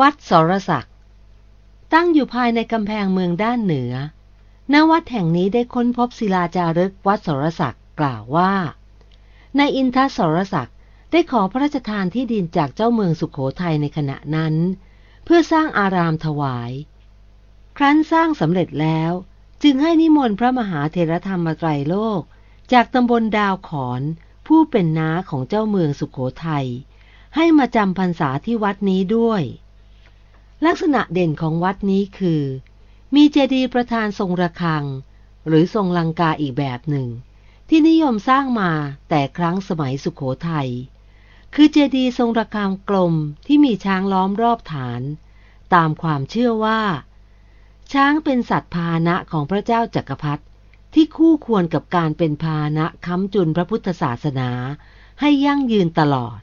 วัดสรศักดิ์ตั้งอยู่ภายในกำแพงเมืองด้านเหนือ ณ วัดแห่งนี้ได้ค้นพบศิลาจารึกวัดสรศักดิ์กล่าวว่า ในอินทสรศักดิ์ได้ขอพระราชทานที่ดินจากเจ้าเมืองสุขโขทัยในขณะนั้น เพื่อสร้างอารามถวาย ครั้นสร้างสำเร็จแล้ว จึงให้นิมนต์พระมหาเทรธรรมไตรโลก จากตำบลดาวขอนผู้เป็นน้าของเจ้าเมืองสุขโขทัยให้มาจำพรรษาที่วัดนี้ด้วย ลักษณะเด่นของวัดนี้คือ มีเจดีย์ประธานทรงระฆัง หรือทรงลังกาอีกแบบหนึ่ง ที่นิยมสร้างมาแต่ครั้งสมัยสุขโขทัยคือเจดีย์ทรงระฆังกลมที่มีช้างล้อมรอบฐาน ตามความเชื่อว่า ช้างเป็นสัตว์พาหนะของพระเจ้าจักรพรรดิที่คู่ควรกับการเป็นพาหนะค้ำจุนพระพุทธศาสนาให้ยั่งยืนตลอด